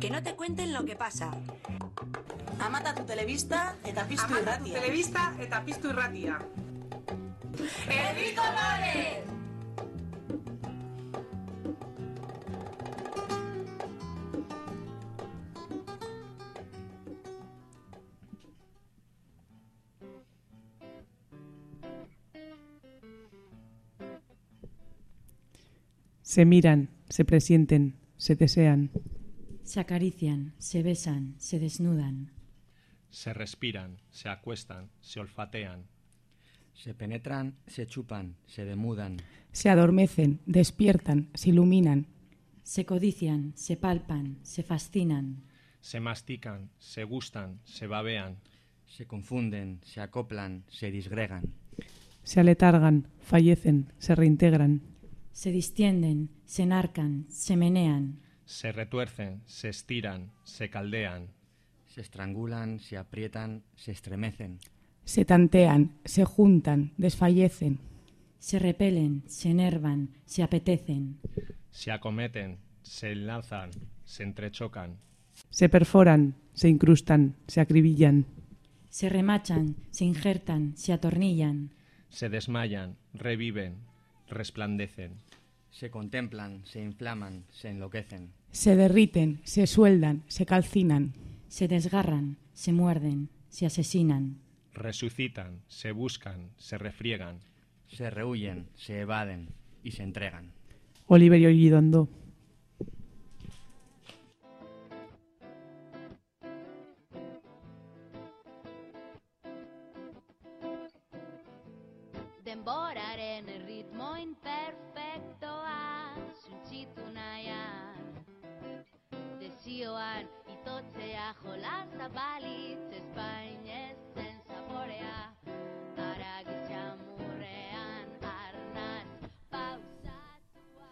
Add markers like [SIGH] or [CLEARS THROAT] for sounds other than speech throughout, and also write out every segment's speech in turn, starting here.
Que no te cuenten lo que pasa. Amata tu telebista eta piztu Amata tu irratia. telebista eta piztu irratia. Se miran, se presienten, se desean. Se acarician, se besan, se desnudan. Se respiran, se acuestan, se olfatean. Se penetran, se chupan, se demudan. Se adormecen, despiertan, se iluminan. Se codician, se palpan, se fascinan. Se mastican, se gustan, se babean. Se confunden, se acoplan, se disgregan. Se aletargan, fallecen, se reintegran. Se distienden, se enarcan, se menean. Se retuercen, se estiran, se caldean. Se estrangulan, se aprietan, se estremecen. Se tantean, se juntan, desfallecen. Se repelen, se enervan, se apetecen. Se acometen, se enlazan, se entrechocan. Se perforan, se incrustan, se acribillan. Se remachan, se injertan, se atornillan. Se desmayan, reviven, resplandecen. Se contemplan, se inflaman, se enloquecen. Se derriten, se sueldan, se calcinan. Se desgarran, se muerden, se asesinan. Resucitan, se buscan, se refriegan. Se rehuyen, se evaden y se entregan. Oliverio Gidondo. Jolaza balitz Espainez zen zaporea. Aragi txamurrean arnaz pausatua.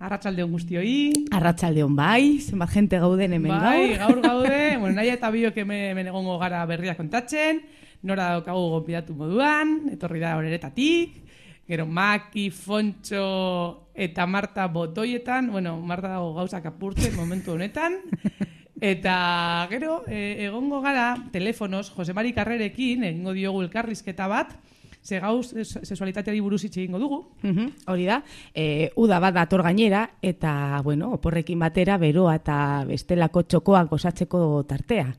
Arratsaldeon guztioi. Arratsaldeon bai, zenbat jente gauden hemen bai, gaur. gaur gaude, [LAUGHS] bueno, nahi eta biok hemen egongo gara berria kontatzen, nora daukagu gonbidatu moduan, etorri da horeretatik, gero Maki, Fontxo eta Marta botoietan, bueno, Marta dago gauzak apurtzen momentu honetan, eta gero e, egongo gara telefonos Jose Mari Carrerekin, egingo diogu elkarrizketa bat, ze gauz sexualitateari buruz hitz egingo dugu, Mhm, Hori da, e, uda bat dator gainera, eta, bueno, oporrekin batera beroa eta bestelako txokoak gozatzeko tartea.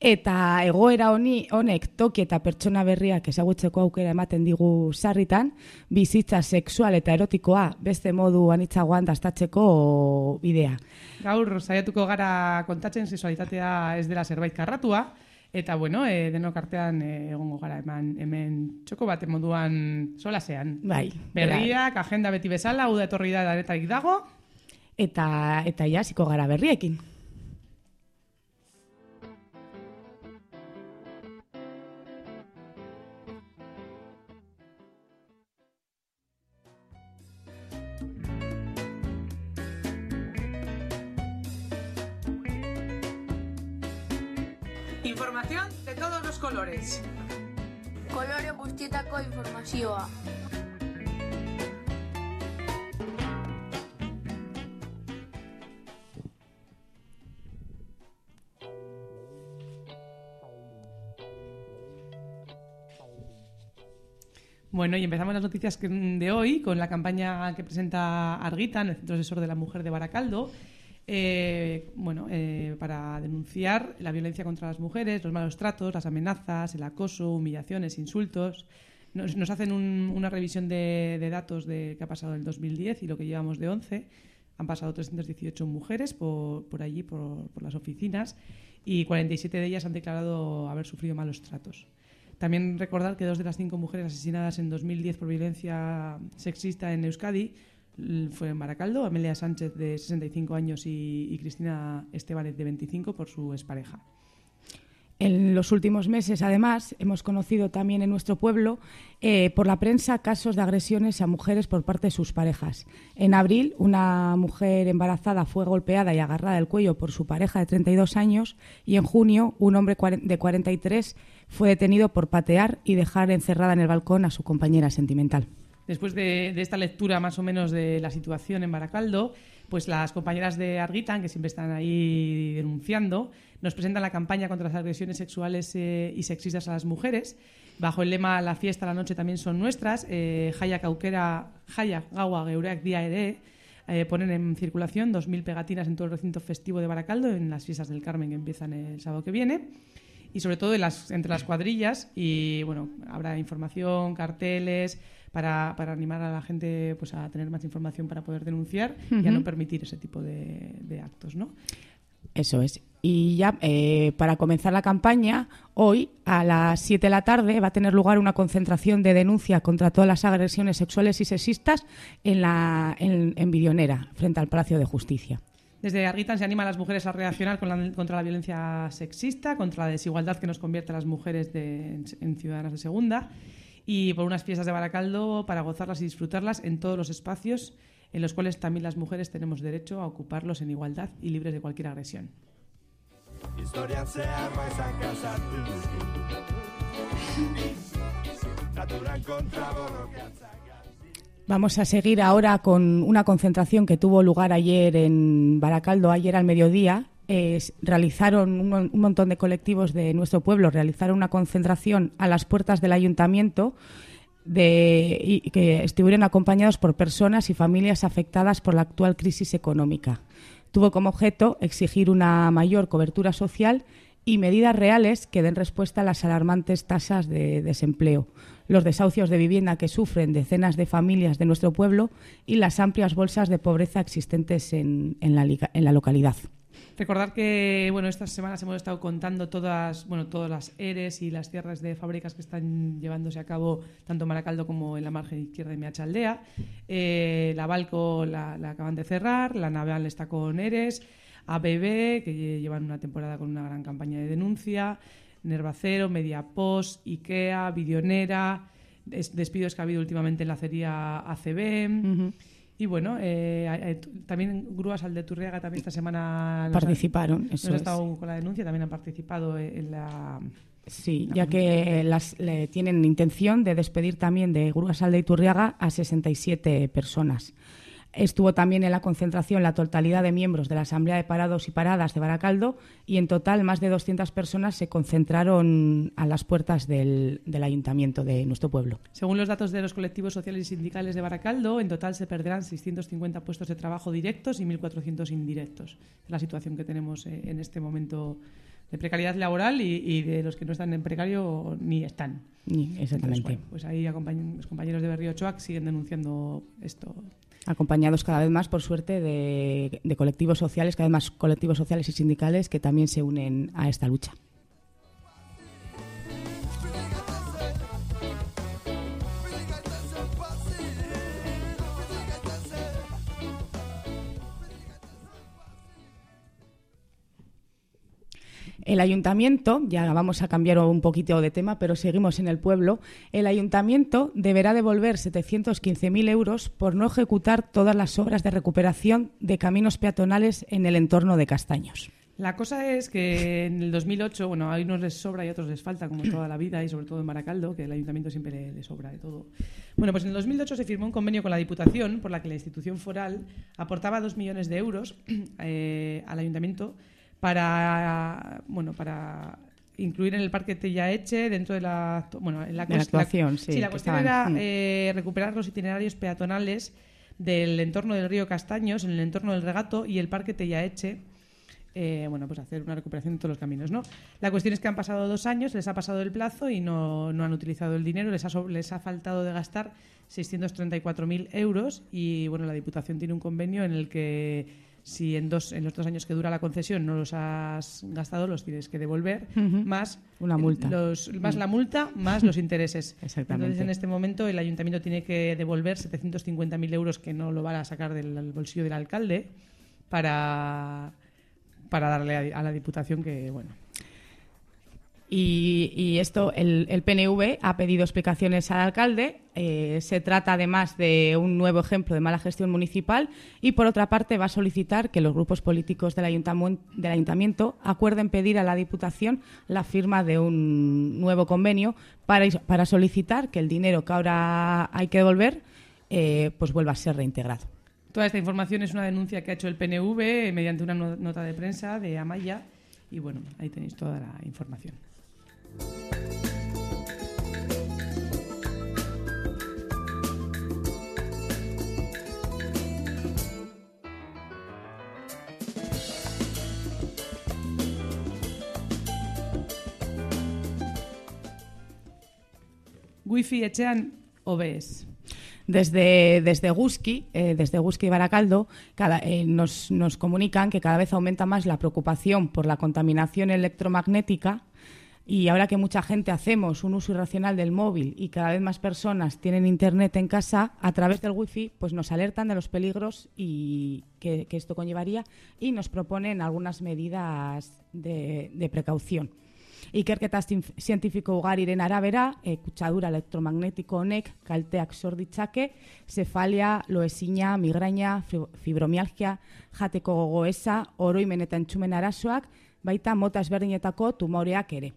Eta egoera honi honek toki eta pertsona berriak ezagutzeko aukera ematen digu sarritan, bizitza sexual eta erotikoa beste modu anitzagoan dastatzeko bidea. Gaur saiatuko gara kontatzen sexualitatea ez dela zerbait karratua eta bueno, e, denok artean e, egongo gara eman hemen txoko bat moduan solasean. Bai, Berriak, agenda beti bezala, uda etorri da danetarik dago. Eta, eta ja, ziko gara berriekin. Bueno, y empezamos las noticias que- de hoy con la campaña que presenta Arguita en el Centro Asesor de la Mujer de Baracaldo. eh, bueno, eh, para denunciar la violencia contra las mujeres, los malos tratos, las amenazas, el acoso, humillaciones, insultos. Nos, hacen un- una revisión de, datos de qué ha pasado en el 2010 y lo que llevamos de 11. Han pasado 318 mujeres por, por allí, por, por las oficinas, y 47 de ellas han declarado haber sufrido malos tratos. También recordar que dos de las cinco mujeres asesinadas en 2010 por violencia sexista en Euskadi fue en Baracaldo, Amelia Sánchez de 65 años y, y Cristina Estebanez de 25 por su expareja. En los últimos meses, además, hemos conocido también en nuestro pueblo eh, por la prensa casos de agresiones a mujeres por parte de sus parejas. En abril, una mujer embarazada fue golpeada y agarrada del cuello por su pareja de 32 años y en junio, un hombre de 43 fue detenido por patear y dejar encerrada en el balcón a su compañera sentimental. Después de, esta lectura más o menos de la situación en Baracaldo, pues las compañeras de Arguitan, que siempre están ahí denunciando, nos presentan la campaña contra las agresiones sexuales eh, y sexistas a las mujeres. Bajo el lema La fiesta, la noche también son nuestras, eh, Jaya Caukera, Jaya Gaua Geureak Dia Ere, eh, ponen en circulación 2.000 pegatinas en todo el recinto festivo de Baracaldo, en las fiestas del Carmen que empiezan el sábado que viene y sobre todo en las- entre las cuadrillas y bueno habrá información carteles para, para animar a la gente pues a tener más información para poder denunciar y a no permitir ese tipo de, de actos no Eso es. Y ya eh, para comenzar la campaña, hoy a las 7 de la tarde va a tener lugar una concentración de denuncia contra todas las agresiones sexuales y sexistas en, la, en, en Vidionera, frente al Palacio de Justicia. Desde Arguitan se anima a las mujeres a reaccionar con la- contra la violencia sexista, contra la desigualdad que nos convierte a las mujeres de- en, en ciudadanas de segunda y por unas fiestas de Baracaldo para gozarlas y disfrutarlas en todos los espacios en los cuales también las mujeres tenemos derecho a ocuparlos en igualdad y libres de cualquier agresión. Vamos a seguir ahora con una concentración que tuvo lugar ayer en Baracaldo, ayer al mediodía. Es- realizaron un, mon- un montón de colectivos de nuestro pueblo, realizaron una concentración a las puertas del ayuntamiento y que estuvieron acompañados por personas y familias afectadas por la actual crisis económica. Tuvo como objeto exigir una mayor cobertura social y medidas reales que den respuesta a las alarmantes tasas de desempleo, los desahucios de vivienda que sufren decenas de familias de nuestro pueblo y las amplias bolsas de pobreza existentes en la localidad. Recordar que bueno, estas semanas hemos estado contando todas, bueno, todas las ERES y las cierres de fábricas que están llevándose a cabo tanto en Maracaldo como en la margen izquierda de Miacha Aldea. Eh, la Balco la, acaban de cerrar, la Naval está con ERES, ABB, que lle- llevan una temporada con una gran campaña de denuncia, Nervacero, Mediapost, IKEA, Vidionera, des- despidos que ha habido últimamente en la acería ACB. Y bueno, eh, eh, también Grúas al de Turriaga también esta semana nos ha- Participaron, nos eso ha es. estado con la denuncia, también han participado en la... Sí, ya que las, le- tienen intención de despedir también de Grúas Alde Turriaga a 67 personas. Estuvo también en la concentración la totalidad de miembros de la Asamblea de Parados y Paradas de Baracaldo y en total más de 200 personas se concentraron a las puertas del, del ayuntamiento de nuestro pueblo. Según los datos de los colectivos sociales y sindicales de Baracaldo, en total se perderán 650 puestos de trabajo directos y 1.400 indirectos. La situación que tenemos eh, en este momento de precariedad laboral y, y de los que no están en precario ni están. Exactamente. Entonces, bueno, pues ahí los compañeros de Berrío Ochoa siguen denunciando esto. Acompañados cada vez más, por suerte, de, de colectivos sociales, cada vez más colectivos sociales y sindicales que también se unen a esta lucha. El ayuntamiento, ya vamos a cambiar un poquito de tema, pero seguimos en el pueblo, el ayuntamiento deberá devolver 715.000 euros por no ejecutar todas las obras de recuperación de caminos peatonales en el entorno de Castaños. La cosa es que en el 2008, bueno, a unos les sobra y a otros les falta, como toda la vida, y sobre todo en Maracaldo, que el ayuntamiento siempre le, sobra de todo. Bueno, pues en el 2008 se firmó un convenio con la Diputación por la que la institución foral aportaba dos millones de euros [CLEARS THROAT] eh, al ayuntamiento para, bueno, para incluir en el Parque Tellaeche dentro de la, bueno, en la, la actuación, sí, la que cuestión estaban, era mm. eh, recuperar los itinerarios peatonales del entorno del río Castaños, en el entorno del regato y el Parque Tellaeche eh, bueno, pues hacer una recuperación de todos los caminos, ¿no? La cuestión es que han pasado dos años, les ha pasado el plazo y no, no han utilizado el dinero, les ha, les ha faltado de gastar 634.000 euros y, bueno, la Diputación tiene un convenio en el que si en, dos, en los dos años que dura la concesión no los has gastado, los tienes que devolver, más Una multa. los, más Mm. la multa, más los [LAUGHS] intereses. Exactamente. Entonces, en este momento, el ayuntamiento tiene que devolver 750.000 euros que no lo van a sacar del, del bolsillo del alcalde para, para darle a, a la Diputación que, bueno. Y, esto, el, PNV ha pedido explicaciones al alcalde. eh, se trata además de un nuevo ejemplo de mala gestión municipal y, por otra parte, va a solicitar que los grupos políticos del, ayuntamo- del ayuntamiento acuerden pedir a la Diputación la firma de un nuevo convenio para, solicitar que el dinero que ahora hay que devolver eh, pues vuelva a ser reintegrado. Toda esta información es una denuncia que ha hecho el PNV eh, mediante una no- nota de prensa de Amaya. Y bueno, ahí tenéis toda la información. Wifi etxean OBS. Desde, desde Guski, eh, desde Guski y Baracaldo, cada- eh, nos, nos comunican que cada vez aumenta más la preocupación por la contaminación electromagnética y ahora que mucha gente hacemos un uso irracional del móvil y cada vez más personas tienen internet en casa, a través del wifi pues nos alertan de los peligros y que, que esto conllevaría y nos proponen algunas medidas de, de precaución. Ikerketa zientifiko ugariren arabera, e, kutsadura elektromagnetiko honek kalteak sor ditzake, zefalia, loezina, migraina, fi- fibromialgia, jateko gogoeza, oroimen eta entzumen arazoak, baita mota ezberdinetako tumoreak ere.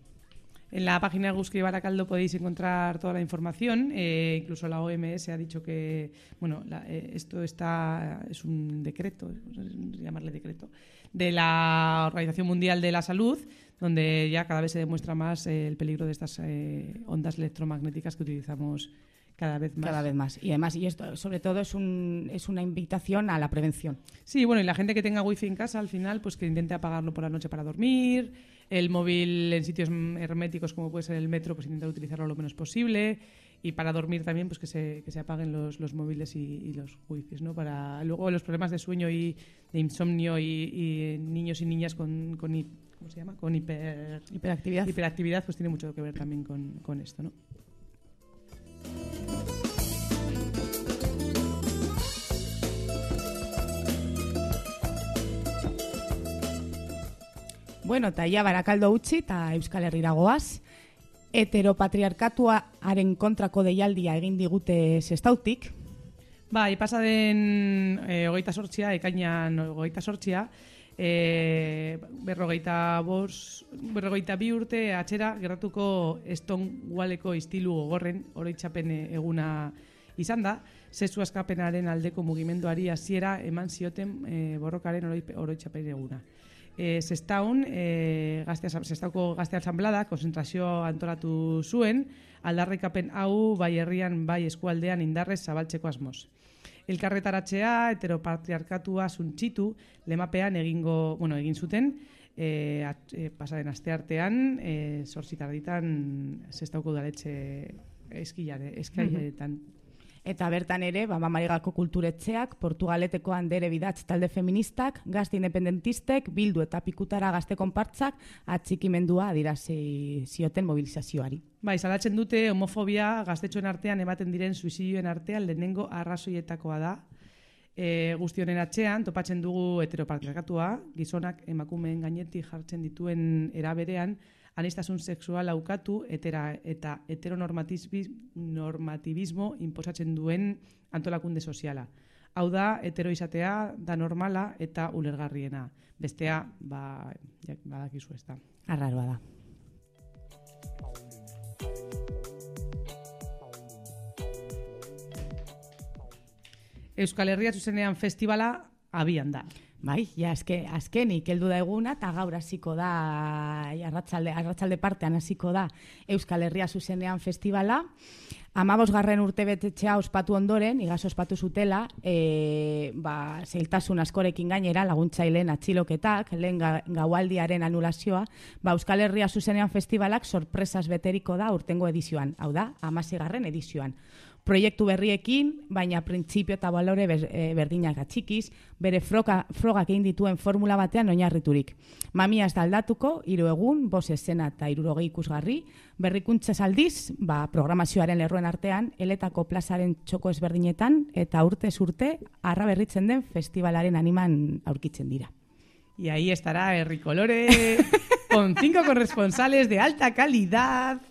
En la página de Guski Baracaldo podéis encontrar toda la información. eh, incluso la OMS ha dicho que bueno, la- eh, esto está es un decreto, llamarle decreto, de la Organización Mundial de la Salud, donde ya cada vez se demuestra más eh, el peligro de estas ondas electromagnéticas que utilizamos cada vez más. Cada vez más. Y además, y esto sobre todo es, un, es una invitación a la prevención. Sí, bueno, y la gente que tenga wifi en casa al final, pues que intente apagarlo por la noche para dormir, el móvil en sitios herméticos como puede ser el metro, pues intentar utilizarlo lo menos posible y para dormir también, pues que se, que se apaguen los, los móviles y, y los wifis, ¿no? Para luego los problemas de sueño y de insomnio y, y niños y niñas con, con ¿cómo se llama? Con hiper, Hiperactividad. hiperactividad, pues tiene mucho que ver también con, con esto, ¿no? Bueno, eta ia barakaldo utzi eta Euskal Herrira goaz. Heteropatriarkatuaren kontrako deialdia egin digute sestautik. Bai, pasa den e, hogeita sortxia, ekainan hogeita sortxia, e, berrogeita, bos, berrogeita bi urte atxera gerratuko Stonewalleko istilu gogorren oroitzapen eguna izan da, sesu askapenaren aldeko mugimenduari hasiera eman zioten e, borrokaren oroitzapen eguna. E, Sestaun, e, gazte, Sestauko gazte asamblada, konzentrazio antolatu zuen, aldarrikapen hau bai herrian bai eskualdean indarrez zabaltzeko asmoz. Elkarretaratzea, heteropatriarkatua suntxitu, lemapean egingo, bueno, egin zuten, e, at, e, pasaren asteartean, e, sortzitarditan zestauko udaletxe eskilare, eskailetan. Eta bertan ere, ba, Mamarigako kulturetxeak, Portugaleteko handere bidatz talde feministak, gazte independentistek, bildu eta pikutara gazte konpartzak, atxikimendua adirazi zioten mobilizazioari. Bai, salatzen dute homofobia gaztetxoen artean ematen diren suizidioen artean lehenengo arrazoietakoa da. E, guzti honen atzean, topatzen dugu heteropatriarkatua, gizonak emakumeen gainetik jartzen dituen eraberean, anistasun sexual aukatu etera, eta heteronormatibismo inposatzen duen antolakunde soziala. Hau da, hetero izatea da normala eta ulergarriena. Bestea, ba, ja, badakizu ez da. Arraroa da. Euskal Herria zuzenean festivala abian da. Bai, ja, azke, azkenik heldu da eguna, eta gaur hasiko da, arratsalde, arratsalde partean hasiko da Euskal Herria zuzenean festivala. Amabos garren urte betetxea ospatu ondoren, igaz ospatu zutela, e, ba, zeiltasun askorekin gainera, laguntzaileen atxiloketak, lehen ga, gaualdiaren anulazioa, ba, Euskal Herria zuzenean festivalak sorpresas beteriko da urtengo edizioan, hau da, garren edizioan proiektu berriekin, baina printzipio eta balore ber, e, berdinak atxikiz, bere froga, frogak egin dituen formula batean oinarriturik. Mamia ez da aldatuko, hiru egun, bos esena eta irurogei ikusgarri, berrikuntza aldiz, ba, programazioaren lerroen artean, eletako plazaren txoko ezberdinetan, eta urte urte arra berritzen den festivalaren animan aurkitzen dira. Y ahí estará Herri Colore, con cinco corresponsales de alta calidad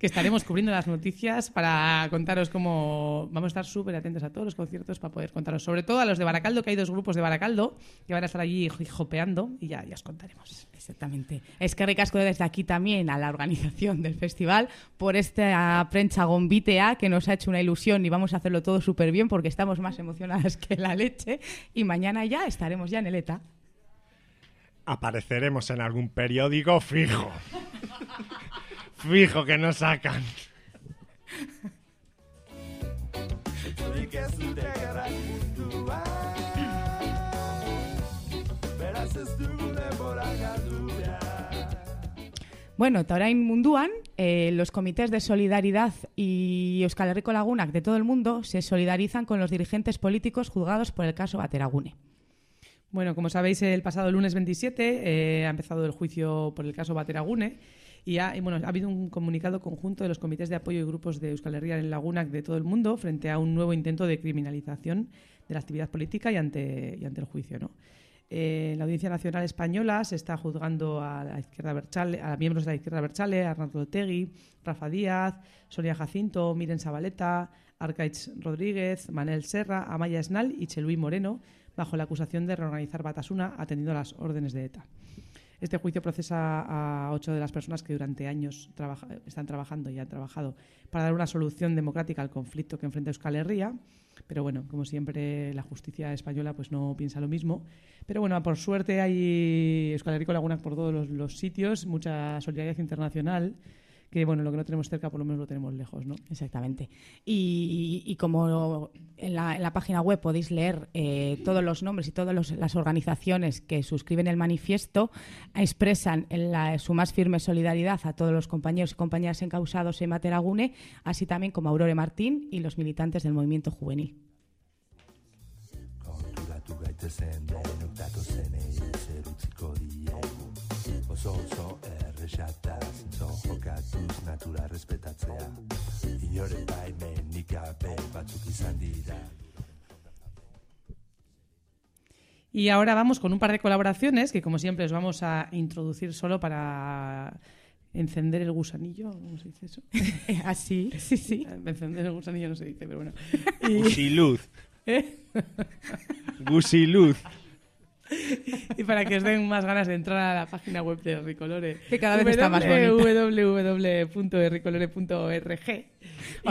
que estaremos cubriendo las noticias para contaros cómo vamos a estar súper atentos a todos los conciertos para poder contaros, sobre todo a los de Baracaldo, que hay dos grupos de Baracaldo que van a estar allí jopeando y ya, ya os contaremos. Exactamente. Es que recasco desde aquí también a la organización del festival por esta prensa gombitea que nos ha hecho una ilusión y vamos a hacerlo todo súper bien porque estamos más emocionadas que la leche y mañana ya estaremos ya en el ETA. Apareceremos en algún periódico fijo. Fijo que nos sacan. Bueno, eta orain munduan, eh, los comités de solidaridad y Euskal Herriko Lagunak de todo el mundo se solidarizan con los dirigentes políticos juzgados por el caso Bateragune. Bueno, como sabéis, el pasado lunes 27 eh, ha empezado el juicio por el caso Bateragune y ha, bueno, ha habido un comunicado conjunto de los comités de apoyo y grupos de Euskal Herria en Lagunac de todo el mundo frente a un nuevo intento de criminalización de la actividad política y ante, y ante el juicio. ¿no? Eh, la Audiencia Nacional Española se está juzgando a la izquierda Berchale, a miembros de la izquierda Berchale, Arnaldo Otegui, Rafa Díaz, Sonia Jacinto, Miren Sabaleta, Arcaich Rodríguez, Manel Serra, Amaya Esnal y Cheluí Moreno, bajo la acusación de reorganizar Batasuna atendiendo a las órdenes de ETA. Este juicio procesa a ocho de las personas que durante años están trabajando y han trabajado para dar una solución democrática al conflicto que enfrenta Euskal Herria. Pero bueno, como siempre, la justicia española pues no piensa lo mismo. Pero bueno, por suerte hay Euskal Herriko Lagunas por todos los sitios, mucha solidaridad internacional que bueno, lo que no tenemos cerca por lo menos lo tenemos lejos, ¿no? Exactamente. Y, y como en la, en la, página web podéis leer eh, todos los nombres y todas los, las organizaciones que suscriben el manifiesto, expresan en la, su más firme solidaridad a todos los compañeros y compañeras encausados en Materagune, así también como Aurore Martín y los militantes del movimiento juvenil. Inoren baimenik gabe batzuk izan dira Y ahora vamos con un par de colaboraciones que, como siempre, os vamos a introducir solo para encender el gusanillo. ¿Cómo se dice eso? [LAUGHS] Así, sí, sí. Encender el gusanillo no se dice, pero bueno. Gusiluz. [LAUGHS] ¿Eh? Gusiluz. Y para que os den más ganas de entrar a la página web de Ricolore. Que cada vez está más bonita. www.ricolore.org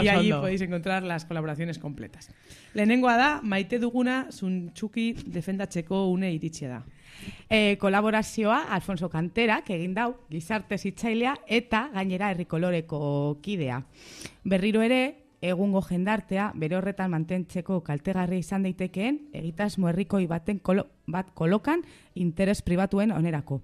y ahí podéis encontrar las colaboraciones completas. Lehenengoa da, maite duguna zuntxuki defendatzeko une iritsia da. E, kolaborazioa Alfonso Kanterak egin dau, gizarte zitzailea eta gainera herrikoloreko kidea. Berriro ere, egungo jendartea bere horretan mantentzeko kaltegarri izan daitekeen egitasmo herrikoi baten kolo, bat kolokan interes pribatuen onerako.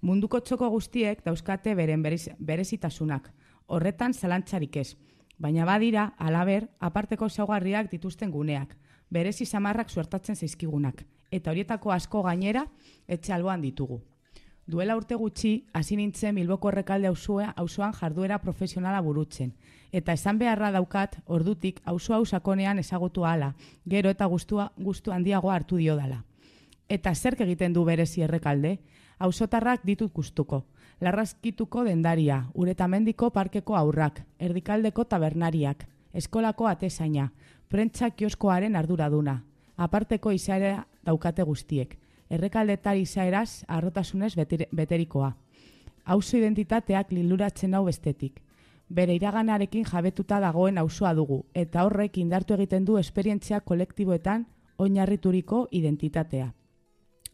Munduko txoko guztiek dauzkate beren berez, berezitasunak, horretan zalantzarik ez. Baina badira, alaber, aparteko zaugarriak dituzten guneak, berezi samarrak suertatzen zaizkigunak, eta horietako asko gainera etxe alboan ditugu. Duela urte gutxi, hasi nintzen Bilboko errekalde auzoan jarduera profesionala burutzen. Eta esan beharra daukat, ordutik, auzo hau sakonean ezagutu hala, gero eta gustua, gustu handiagoa hartu dio dala. Eta zerk egiten du berezi errekalde? Auzotarrak ditut gustuko. Larrazkituko dendaria, uretamendiko parkeko aurrak, erdikaldeko tabernariak, eskolako atesaina, prentsa kioskoaren arduraduna, aparteko izaera daukate guztiek errekaldetari izaeraz arrotasunez beterikoa. Auzo identitateak liluratzen hau bestetik. Bere iraganarekin jabetuta dagoen auzoa dugu, eta horrek indartu egiten du esperientzia kolektiboetan oinarrituriko identitatea.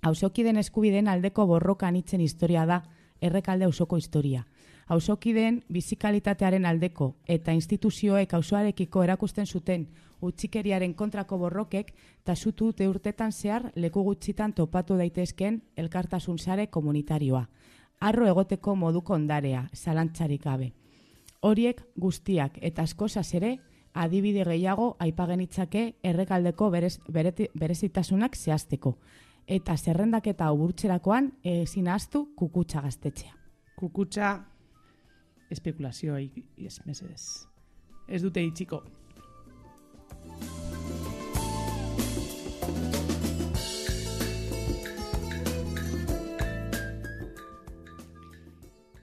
Auzokiden eskubiden aldeko borroka anitzen historia da errekalde auzoko historia. Auzokiden bizikalitatearen aldeko eta instituzioek auzoarekiko erakusten zuten utxikeriaren kontrako borrokek tasutu dute urtetan zehar leku gutxitan topatu daitezken elkartasun sare komunitarioa. Arro egoteko moduko ondarea, zalantzarik gabe. Horiek guztiak eta askozaz ere adibide gehiago aipagenitzake errekaldeko berez, bereti, berezitasunak zehazteko. Eta zerrendaketa oburtzerakoan ezin ahaztu kukutsa gaztetxea. Kukutsa espekulazioa ez mesedez. Ez dute itxiko.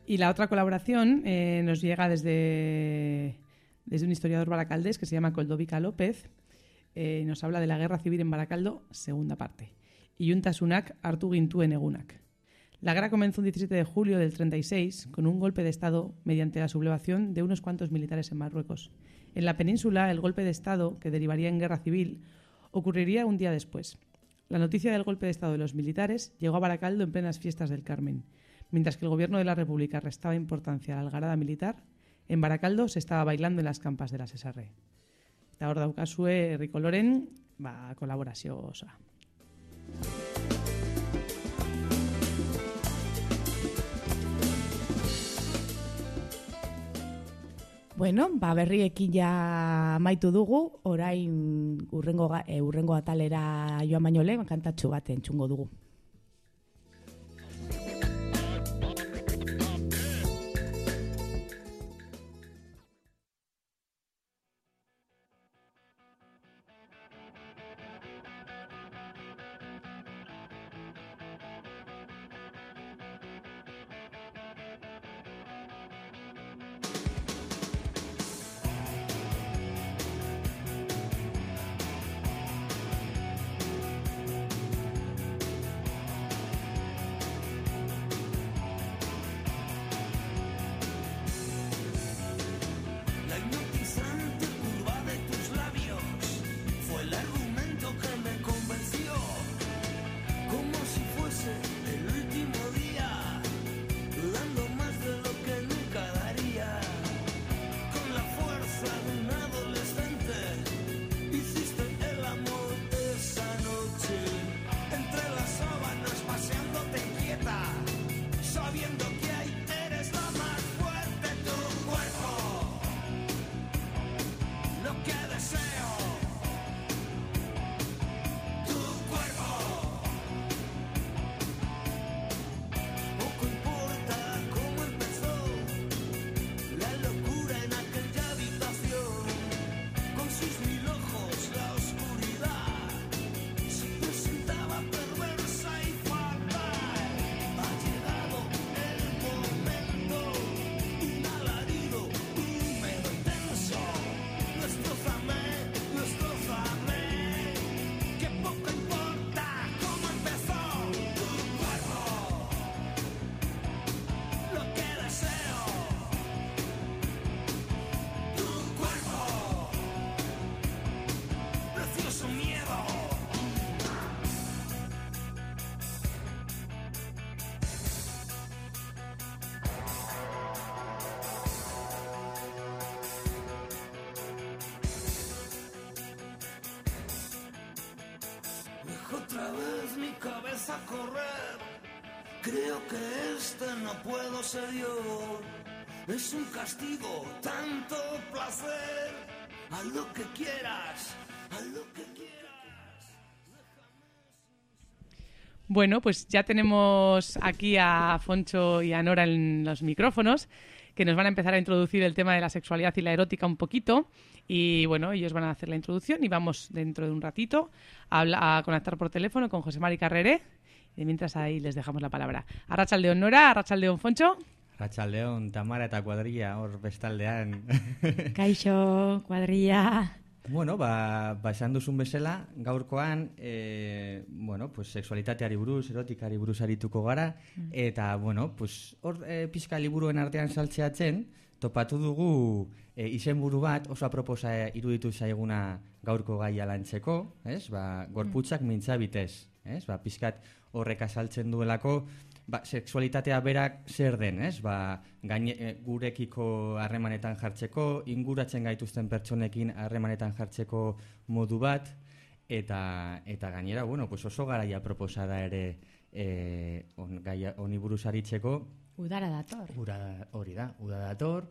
Y la otra colaboración eh, nos llega desde, desde un historiador baracaldés que se llama Coldovica López. Eh, nos habla de la guerra civil en Baracaldo, segunda parte. Y Yuntasunak hartu gintuen egunak. La guerra comenzó un 17 de julio del 36 con un golpe de Estado mediante la sublevación de unos cuantos militares en Marruecos. En la península, el golpe de Estado, que derivaría en guerra civil, ocurriría un día después. La noticia del golpe de Estado de los militares llegó a Baracaldo en plenas fiestas del Carmen. Mientras que el gobierno de la República restaba importancia a la algarada militar, en Baracaldo se estaba bailando en las campas de la Cesarre. Eta hor daukazue Ricoloren ba, kolaborazio osoa. Bueno, ba, berriekin ja maitu dugu, orain urrengo, ga- eh, urrengo atalera joan baino lehen, kantatxo bat entzungo dugu. Es un castigo, tanto placer. Haz lo que quieras, haz lo que quieras. Bueno, pues ya tenemos aquí a Foncho y a Nora en los micrófonos, que nos van a empezar a introducir el tema de la sexualidad y la erótica un poquito. Y bueno, ellos van a hacer la introducción y vamos dentro de un ratito a, conectar por teléfono con José Mari Carrere. Y mientras ahí les dejamos la palabra. Arrachaldeón Nora, Arrachaldeón Foncho. Ratxaldeon, Tamara eta kuadrilla hor bestaldean. [LAUGHS] Kaixo, kuadrilla. bueno, ba, ba esan duzun bezala, gaurkoan, e, bueno, pues, sexualitateari buruz, erotikari buruz arituko gara, eta, bueno, pues, hor e, pizka liburuen artean saltzeatzen, topatu dugu e, izenburu bat oso aproposa iruditu zaiguna gaurko gaia lantzeko, ez? Ba, gorputzak mintza bitez, ez? Ba, pizkat horrek azaltzen duelako, ba, sexualitatea berak zer den, ez? Ba, gaine, e, gurekiko harremanetan jartzeko, inguratzen gaituzten pertsonekin harremanetan jartzeko modu bat, eta, eta gainera, bueno, pues oso garaia proposada ere e, on, honi buruz aritzeko, Udara dator. Ura, hori da, uda dator,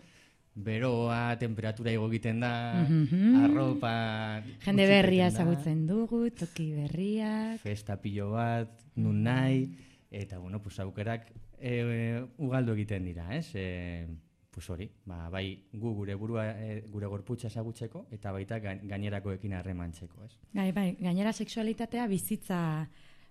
beroa, temperatura igo egiten da, Mhm. arropa... Jende berria ezagutzen dugu, toki berriak. Festa pilo bat, nun nahi, eta, bueno, pues, aukerak e, ugaldu egiten dira, ez? E, pues hori, ba, bai gu gure burua, e, gure gorputza ezagutzeko, eta baita gain- gainerakoekin harremantzeko, ez? Gai, bai, gainera sexualitatea bizitza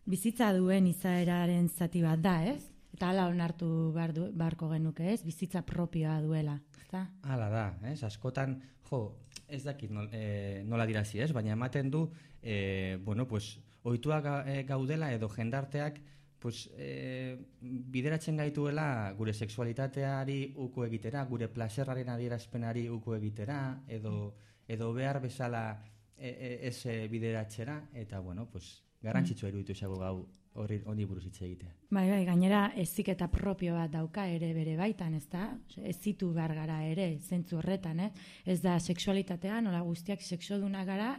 bizitza duen izaeraren zati bat da, ez? Eta hala onartu beharko genuke, ez? Bizitza propioa duela, ezta? Hala da, ez? Askotan, jo, ez dakit nol, e, nola dirazi, ez? Baina ematen du, e, bueno, pues, oituak ga- e, gaudela edo jendarteak, pues, e, bideratzen gaituela gure sexualitateari uko egitera, gure placerraren adierazpenari uko egitera, edo, edo behar bezala e, e, ez bideratzera, eta, bueno, pues, garrantzitsua iruditu zago gau horri honi buruz hitz egitea. Bai, bai, gainera eziketa propio bat dauka ere bere baitan, ez da? Ez zitu behar gara ere, zentzu horretan, eh? Ez da sexualitatea, nola guztiak sexoduna gara,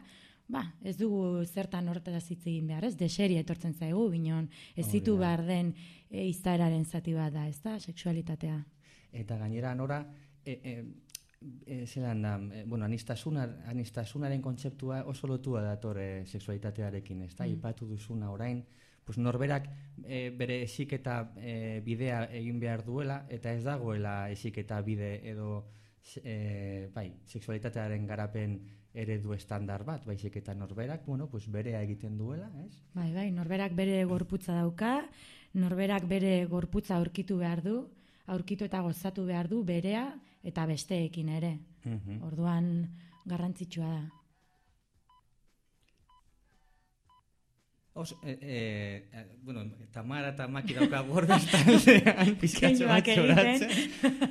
ba, ez dugu zertan horretara hitz egin behar, ez? Deseria etortzen zaigu, binon, ez Hori zitu behar den e, izaeraren zati bat da, ez da? Sexualitatea. Eta gainera nora, e, e, e, zelan da, e, bueno, anistasunar, anistasunaren kontzeptua oso lotua dator e, sexualitatearekin, ez da, Mm. ipatu duzuna orain, pues norberak e, bere esiketa e, bidea egin behar duela, eta ez dagoela esiketa bide edo e, bai, sexualitatearen garapen eredu estandar bat, baizik eta norberak, bueno, pues berea egiten duela, ez? Bai, bai, norberak bere gorputza dauka, norberak bere gorputza aurkitu behar du, aurkitu eta gozatu behar du berea eta besteekin ere. Mhm. Orduan garrantzitsua da. Os, e, e, e, bueno, Tamara eta Maki dauka gordestaldean pizkatxo bat zoratzen.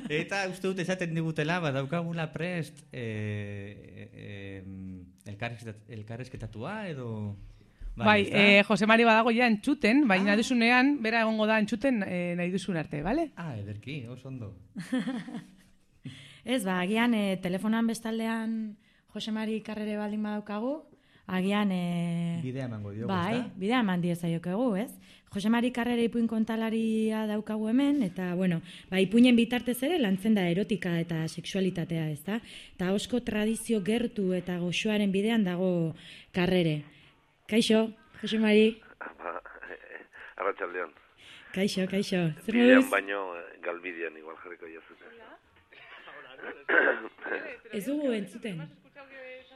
Eta uste dut esaten digutela, badaukagula prest e, e, e, elkarrizketatua edo... Bai, ezta? eh, Jose Mari badago ja entzuten, baina duzunean, bera egongo da entzuten eh, nahi duzun arte, bale? Ah, ederki, oso ondo. [LAUGHS] Ez, ba, agian e, telefonan bestaldean Jose Mari karrere baldin badaukagu, agian... E, Bidea emango diogu, Bai, ezta? bidea eman diezaiokegu, ez? Jose Mari karrere ipuin kontalaria daukagu hemen, eta, bueno, ba, ipuinen bitartez ere lantzen da erotika eta sexualitatea, ez da? Eta osko tradizio gertu eta goxoaren bidean dago karrere. Kaixo, Jose Mari, Ba, [LAUGHS] Arratxaldeon. kaixo, kaixo. Zer Bidean moduz? baino eh, galbidean igual jarriko jazute. Ez dugu entzuten.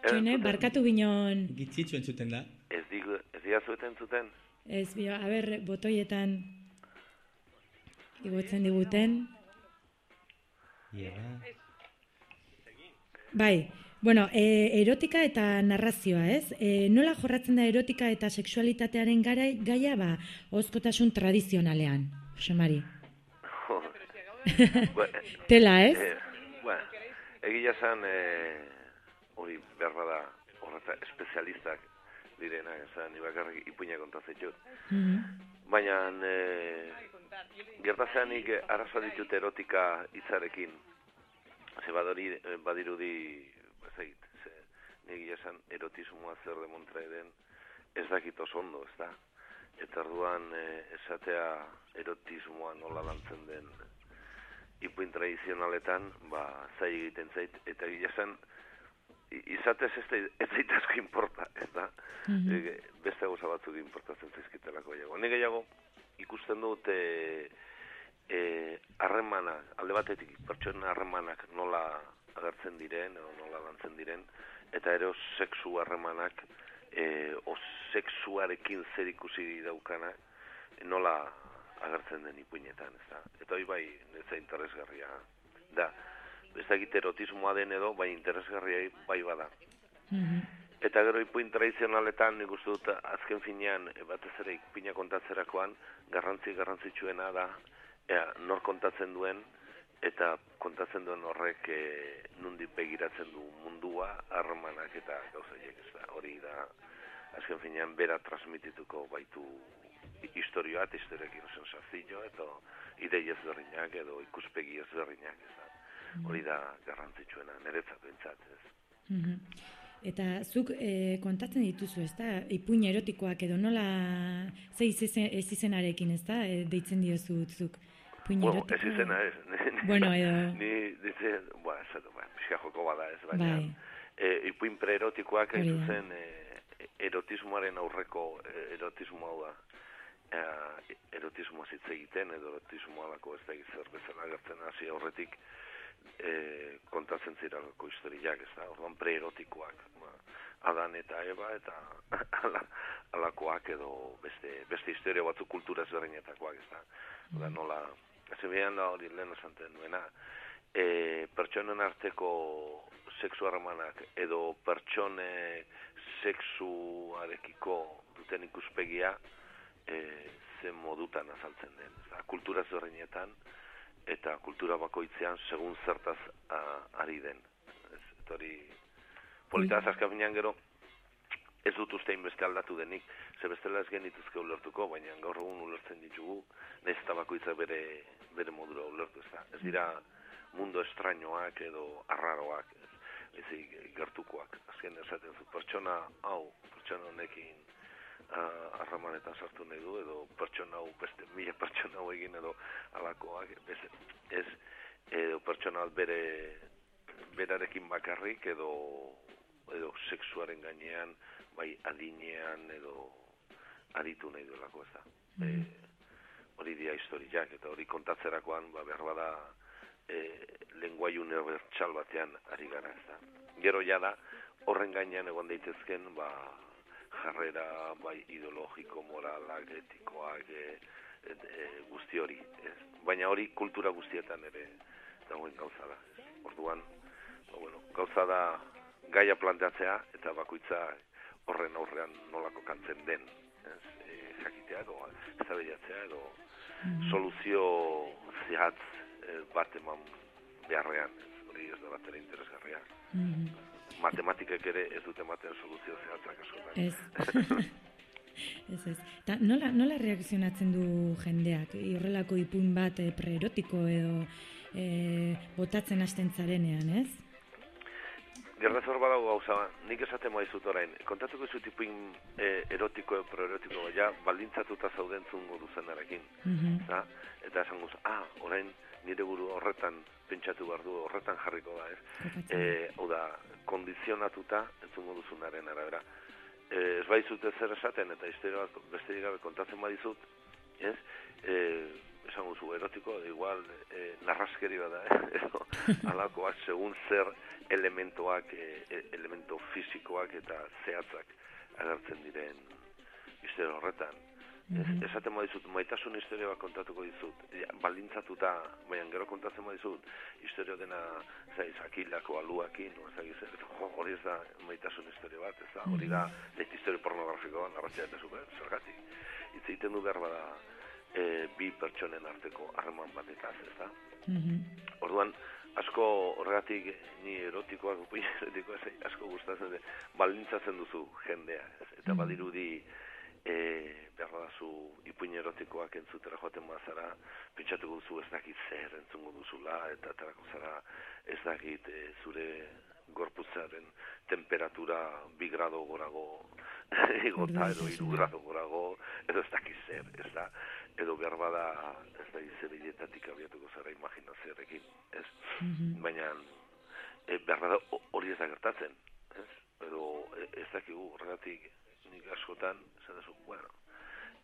Entzuten. barkatu binon, Gitzitzu entzuten da. Ez digu, ez diazueten zuten? ez, bio, aber, botoietan igotzen diguten. Yeah. Bai, bueno, e, erotika eta narrazioa, ez? E, nola jorratzen da erotika eta sexualitatearen gara, gaia, ba, ozkotasun tradizionalean, Jose Mari. [LAUGHS] Ba, Tela, ez? Eh, bueno, egia zan, eh, hori behar bada horreta espezialistak direnak, esan, ibakarrik ipuina kontazetxut. Baina, e, gertazeanik arazoa ditut erotika hitzarekin. Ze badori, eh, badirudi, ez dakit, ze, nire esan erotismoa zer demontra den, ez dakit oso ondo, ez da? Eta orduan eh, esatea erotismoa nola lantzen den ipuin tradizionaletan, ba, zai egiten zait, eta gila esan, izatez ez, da- ez zait asko importa, ez da? Mhm. E, beste gauza batzuk importatzen zaizkitelako gehiago. Nik gehiago ikusten dut e, e, harremanak, alde batetik pertsonen harremanak nola agertzen diren, edo nola lantzen diren, eta ero sexu harremanak, e, o sexuarekin zer ikusi daukanak, nola agertzen den ipuinetan, ez da? Eta hori bai, ez interesgarria da. Ez dakit erotismoa den edo, bai interesgarria bai bada. Eta gero ipuin tradizionaletan nik uste dut azken finean e, batez ere ipuina kontatzerakoan garrantzi garrantzitsuena da ea, nor kontatzen duen eta kontatzen duen horrek e, nundik begiratzen du mundua, harremanak eta gauzaiek ez da. Hori da azken finean bera transmitituko baitu historioa eta historioekin sensazio eta idei ezberdinak edo ikuspegi ezberdinak ez da. Hori da garrantzitsuena, niretzat bentsat ez. Mhm. Eta zuk e, kontatzen dituzu, ez da? Ipuin erotikoak edo nola ze ez izenarekin, ez da? E, deitzen diozu zuk. Ipuin Bueno, erotiko. ez izena ez. [LAUGHS] Bueno, edo- Ni, dice, ba, ez, ba, pixka joko bada ez, baina... Bai. E, ipuin preerotikoak da. zuzen e, erotismoaren aurreko e, erotismo hau da. Erotismoa hitz egiten edo erotismoa lako ez da zer bezala gertzen hasi aurretik e, kontatzen ziralako historiak, ez da, orduan preerotikoak, ba, Adan eta Eba eta [LAUGHS] ala, alakoak edo beste, beste historia batzuk kultura ezberdinetakoak, ez da. Oda nola, ez behan da hori lehen esanten duena, e, pertsonen arteko sexu harremanak edo pertsone sexuarekiko duten ikuspegia e, zen modutan azaltzen den. Ez da, kultura ezberdinetan eta kultura bakoitzean segun zertaz a, ari den. Ez, eta hori polita azkafinean gero ez dut ustein beste aldatu denik, ze bestela ez genituzke ulertuko, baina gaur egun ulertzen ditugu, nahiz eta bakoitza bere, bere modura ulertu, ez da. Ez dira mundo estrañoak edo arraroak, ez, ez gertukoak. Azken esaten zu, pertsona hau, pertsona honekin harremanetan sartu nahi du, edo pertsona hau, beste mila pertsona hau egin edo alakoak, ez, ez edo pertsona bere berarekin bakarrik edo edo sexuaren gainean bai adinean edo aritu nahi duelako ez da. E, hori dia historiak eta hori kontatzerakoan ba, behar bada e, lenguai unibertsal batean ari gara ez da. Gero ja da horren gainean egon daitezken ba, jarrera bai ideologiko, moralak, etikoak e, e, e, guzti hori. Ez. Baina hori kultura guztietan ere dagoen gauza da. Orduan, ba, bueno, gauza da gaia planteatzea eta bakoitza horren aurrean nolako kantzen den ez, e, jakitea edo ezabeiatzea edo soluzio zihatz e, bat eman beharrean ez, hori ez da bat ere interesgarria matematikek ere ez dute ematen soluzio zihatzak askotan Ez. [LAUGHS] ez, ez. Ta, nola, nola reakzionatzen du jendeak? Horrelako ipuin bat e, preerotiko edo e, botatzen hasten zarenean, ez? Gerrazor badago gauza, nik esaten maizut orain, kontatuko zu tipuin e, erotiko proerotiko, ja, baldintzatuta zauden zungo duzenarekin. Mhm. Eta, eta esan guz, ah, orain nire buru horretan pentsatu behar du, horretan jarriko da, ez? E, hau da, kondizionatuta entzungo duzunaren arabera. E, ez baizut ez zer esaten, eta historia bat besterik gabe kontatzen badizut, ez? E, esan guzu, erotiko, igual, e, narraskeri bada, eh? [LAUGHS] edo, [LAUGHS] alakoak, segun zer elementoak, e, elemento fisikoak eta zehatzak agertzen diren historia horretan. Ez, esaten badizut, maitasun historia bat kontatuko dizut, ja, baldintzatuta, baina gero kontatzen badizut, historia dena, zaiz, akilako aluakin, no, zaiz, jo, hori ez da maitasun historia bat, ez da, hori da, lehti historia pornografikoa, narratzea eta super, zergatik. Itz egiten du behar bada, e, bi pertsonen arteko harreman batetaz, ez da? Orduan, asko horregatik ni erotikoak, upuin erotikoak, asko gustatzen dut, baldintzatzen duzu jendea, ez? Eta badirudi, e, behar dazu ipuin erotikoak entzutera joaten bazara, pentsatuko duzu ez dakit zer entzungo duzula, eta aterako zara ez dakit e, zure gorputzaren temperatura bi grado gorago [LAUGHS] igota edo iru grado gorago, edo ez dakit zer, ez da, edo behar bada ez da izerietatik abiatuko zara imaginazioarekin, ez? Baina e, behar bada ho- hori ez da gertatzen, ez? Edo e, ez dakigu horregatik nik askotan, esan duzu, bueno,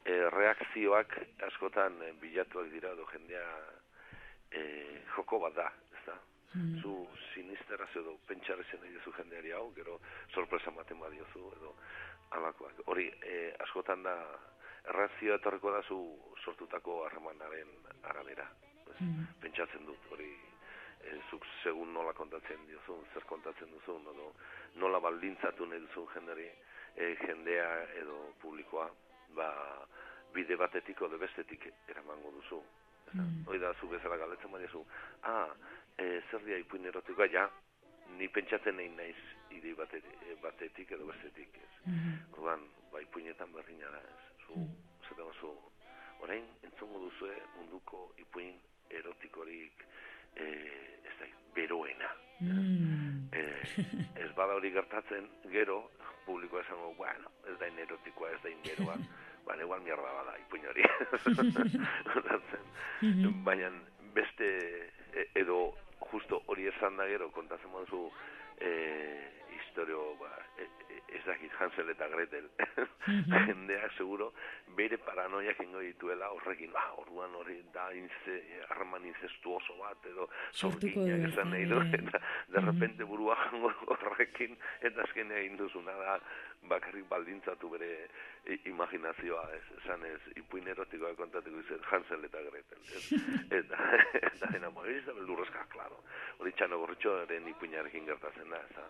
e, reakzioak askotan e, bilatuak dira edo jendea e, joko bat da, ez da? Zu sinisteraz edo pentsarrezen nahi duzu jendeari hau, gero sorpresa maten badiozu edo alakoak. Hori e, askotan da errazioa etorriko da zu sortutako harremanaren arabera. Ez? Pentsatzen dut, hori e, zuk segun nola kontatzen diozun, zer kontatzen duzun, edo nola baldintzatu nahi duzun jenderi, e, jendea edo publikoa, ba, bide batetik edo bestetik eramango duzu. Mm. Hoi da, zu bezala galdetzen badiazu, ah, e, zer dia ipuin erotikoa, ja, ni pentsatzen nahi naiz idei batetik, batetik edo bestetik, ez. Orduan, ba, ipuinetan berdina da, ez. Zu, zaten zu, orain, entzongo duzue munduko ipuin erotikorik, e, ez da, beroena. E, ez bada hori gertatzen, gero, publikoa esango, bueno, ez da erotikoa, ez da beroa, [LAUGHS] Baina, igual mierda bada, ipuin hori. Baina, beste, e- edo, justo hori esan da gero, kontatzen moduzu, e, historio, ba, ez dakit, Hansel eta Gretel. Mhm. [LAUGHS] Jendeak seguro bere paranoiak ingo dituela horrekin, ah, orduan hori da inze, harreman inzestuoso bat, edo Sortuko zorginak nahi du, bai. eta de repente burua jango horrekin, eta azkenean egin duzuna da, bakarrik baldintzatu bere imaginazioa, ez, esan ez, ipuin erotikoa kontatuko izan Hansel eta Gretel, ez, [LAUGHS] eta, eta dena, mo, ez da beldurrezka, klaro, hori txano gorritxoaren ipuinarekin gertatzen da, ez da,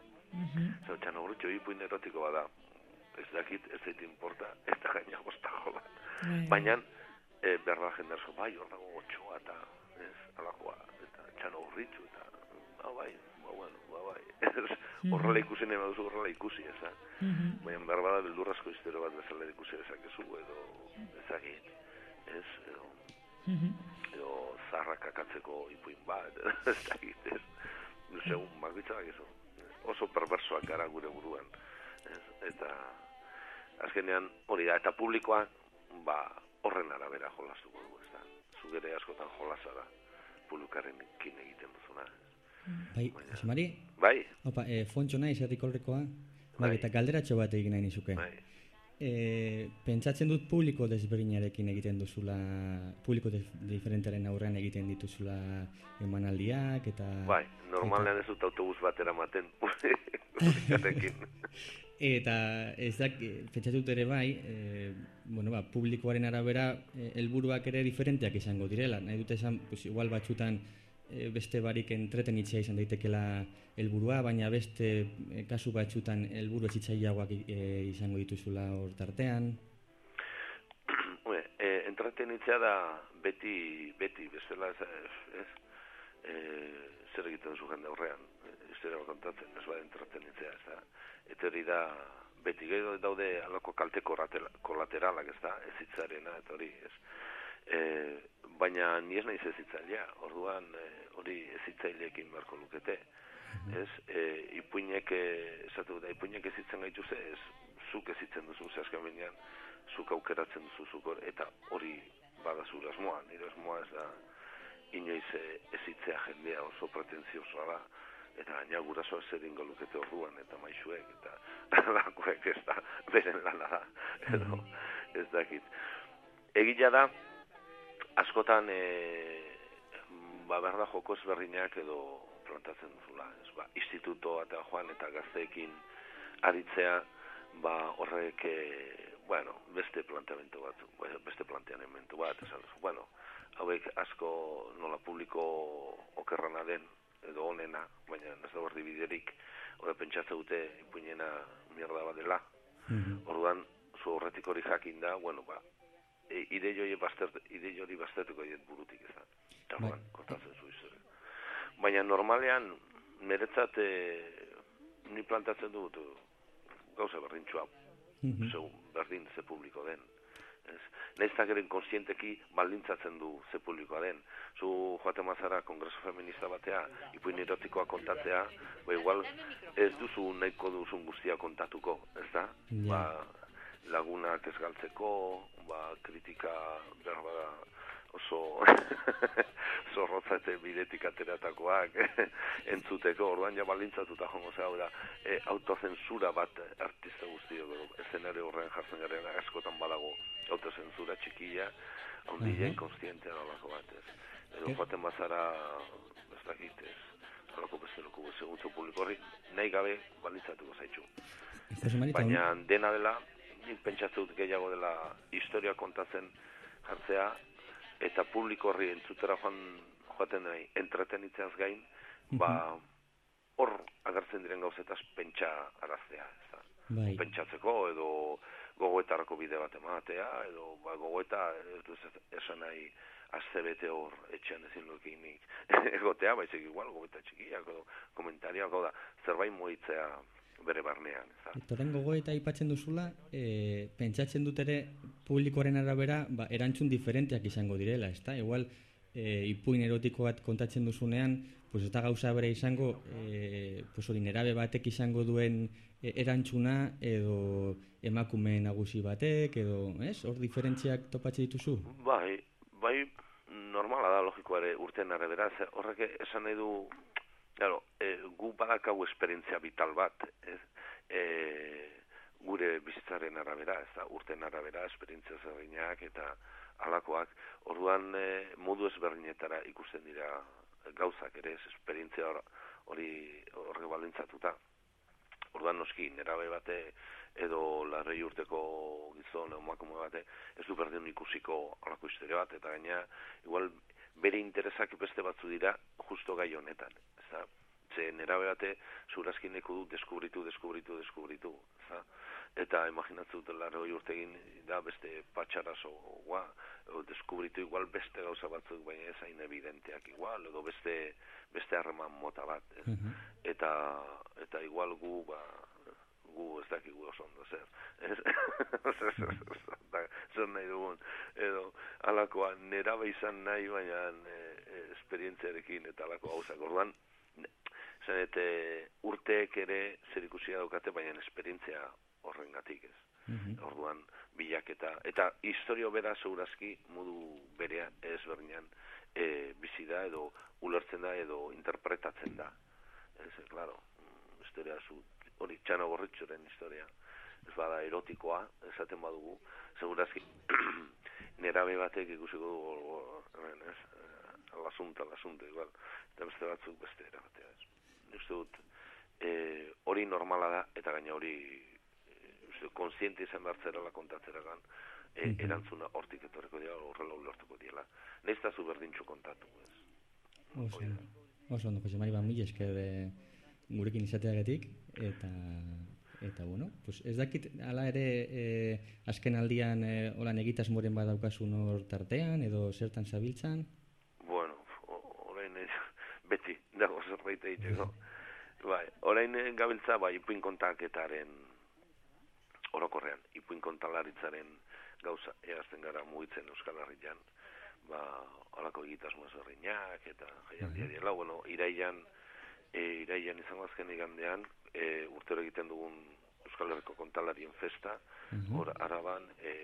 Zer, txano gorritxo ipuin erotiko bada, ez dakit, ez zait importa, [LAUGHS] ez da gaina bosta jola. Bai. Baina, e, behar da jendarzo, bai, hor dago otxoa eta, ez, alakoa, eta txano gorritxo, eta, ah, bai, ba, bueno, ba, bai, [LAUGHS] ez, horrela ikusi nahi baduzu horrela ikusi, ez da. Mhm. Baina behar bada beldurrazko historio bat bezala ikusi dezakezu, edo, ezagit, ez, edo, Mhm. edo zarrak akatzeko ipuin bat, [LAUGHS] ez dakit, ez, segun, bakoitza dakizu, oso perversoak gara gure buruan, ez, eta azkenean hori da, eta publikoa, ba, horren arabera jolastuko du, ez da, zugere askotan jolasara, publikaren kin egiten duzuna, Bai, Jose Mari? Bai. Opa, e, fontxo naiz herrikolrekoa. Bai, Bai. eta galderatxo bat egin nahi nizuke. Bai. E, pentsatzen dut publiko desberdinarekin egiten duzula, publiko de, diferentaren aurrean egiten dituzula emanaldiak eta... bai, normalean ez dut autobus bat eramaten [LAUGHS] publikarekin. [LAUGHS] Eta ez dak, e, pentsatu dut ere bai, e, bueno, ba, publikoaren arabera helburuak ere diferenteak izango direla. Nahi dute esan, pues, igual batzutan e, beste barik entretenitzea izan daitekela helburua, baina beste e, kasu batzutan helburu etzitzaileagoak e, izango dituzula hor tartean. E, entretenitzea da beti, beti, bestela ez, e, zer egiten zu jende aurrean, bat kontatzen, ez bada entretenitzea, ez da, eta hori da, beti gero daude alako kalte kolateralak, ez da, ez hitzarena, eta hori, ez, e, baina ni ez naiz ez hitzailea, orduan e, hori ez hitzaileekin beharko lukete, ez, e, ipuinek, e, esatu da, ipuinek ez hitzen gaituzte, ez, zuk ez hitzen duzu, ze azken finean, zuk aukeratzen duzu zuk eta hori bada zure asmoa, nire asmoa ez da inoiz eh, ez hitzea jendea oso pretenziosoa da eta gaina guraso zer ingo lukete orduan eta maixuek eta [LAUGHS] lakoek ez da beren lana da. Edo ez dakit. Egia da askotan e, ba behar da joko ezberdinak edo plantatzen duzula ez? Ba instituto eta joan eta gazteekin aritzea ba horrek e, bueno, beste planteamendu bat, beste planteamendu bat, esan duzu, bueno, hauek asko nola publiko okerrana den, edo onena, baina ez da berdi biderik, hori pentsatze dute ipuinena mierda bat dela, orduan, zu horretik hori jakin da, bueno, ba, e, ide joi bastert, ide jori bastertuko diet burutik ez da, eta orduan, kontatzen zu historia. Baina normalean, niretzat, e, ni plantatzen dut, gauza berdintxua, Mhm. segun berdin ze publiko den. Ez? Naizta geren konsienteki baldintzatzen du ze publikoa den. Zu joate mazara kongreso feminista batea, ipuin erotikoa kontatzea, ba igual ez duzu nahiko duzun guztia kontatuko, ez da? Ja. Ba, lagunak ez galtzeko, ba, kritika behar bada oso [LAUGHS] zorrotza eta bidetik ateratakoak [LAUGHS] entzuteko, orduan ja balintzatuta jongo zea, da, e, autozensura bat artista guztiok, eszenario horrean jartzen garen askotan badago autozensura txikia, ondile Aha. inkonstientea nolako bat, ez. Edo joaten bazara, ez dakit, ez, nolako beste loko segutzo publiko horri, nahi gabe balintzatuko zaitxu. Baina dena dela, nik pentsatzen dut gehiago dela historia kontatzen jartzea, eta publiko horri entzutera joan joaten nahi, entretenitzeaz gain, ba, hor agertzen diren gauzetaz pentsa araztea, ez da. Bai. Pentsatzeko, edo gogoetarako bide bat ematea, edo ba, gogoeta, ez du ez- esan nahi, azte bete hor etxean ezin lukinik [LAUGHS] egotea, baizik igual gogoeta txikiak, edo komentariak, da, zerbait moitzea bere barnean. Eta orain gogoeta aipatzen duzula, e, pentsatzen dut ere publikoaren arabera ba, erantzun diferenteak izango direla, ezta? Igual e, ipuin erotiko bat kontatzen duzunean, pues ez da gauza bere izango, e, pues hori nerabe batek izango duen e, erantzuna edo emakume nagusi batek edo, ez? Hor diferentziak topatzen dituzu? Bai, bai, normala da logikoa ere urten arabera, horrek esan nahi du, claro, e, gu badakau esperientzia vital bat, ez? E, gure bizitzaren arabera, ez da, urten arabera, esperientzia zerriñak eta alakoak, orduan e, modu ezberdinetara ikusten dira gauzak ere, ez esperientzia hor- hori horre balintzatuta. Orduan noski, nerabe bate edo larrei urteko gizon emakume bate ez du berdin ikusiko alako historia bat, eta gaina igual bere interesak beste batzu dira justo gai honetan, ezta? Ze nerabe bate zurazkineko du deskubritu, deskubritu, deskubritu, ezta? Eta imaginatzen dut larroi urtegin da beste patxarazo gua, deskubritu igual beste gauza batzuk, baina ez hain evidenteak igual, edo beste beste harreman mota bat, ez? Eta, eta igual gu, ba, gu ez dakigu oso ondo zer. Ez, [LAUGHS] zer nahi dugun. Edo, alakoa, nerabe izan nahi, baina e, esperientziarekin eta alako gauzak. Orduan, zen, eta urteek ere zer ikusia daukate, baina esperientzia horrengatik ez. Orduan, bilaketa. Eta historio bera segurazki modu berea ez berdinan e, bizi da edo ulertzen da edo interpretatzen da. Ez, eh, claro, mm, historia zu, hori txana borritxoren historia. Ez bada erotikoa, esaten badugu, segurazki [CLEARS THROAT] nerabe batek ikusiko dugu, ez, eh, alasunta, alasunta, igual, eta beste batzuk beste era batea, ez. Nik uste dut, eh, hori normala da, eta gaina hori eh, uste konsiente izan behar zerala kontatzeragan, e, erantzuna hortik etorreko dira, horrela ulertuko diela. Naiz eta zu berdintxu kontatu, ez. Oso oso ondo, Jose Mari, ba, mila esker eh, gurekin izateagatik, eta eta bueno, pues ez dakit hala ere eh, azken aldian eh, holan egitasmoren badaukasun hor tartean, edo zertan zabiltzan? Bueno, o- orain ez, beti, dago zerbait egiteko. Bai, orain eh, gabiltza, bai, ipuin kontaketaren orokorrean, ipuin kontalaritzaren gauza, eazten gara mugitzen Euskal Herrian, ba, holako egitasmo ezberdinak, eta jaialdia diela, bueno, iraian, e, iraian izango azken igandean, e, urtero egiten dugun Euskal Herriko kontalarien festa, hor araban, e,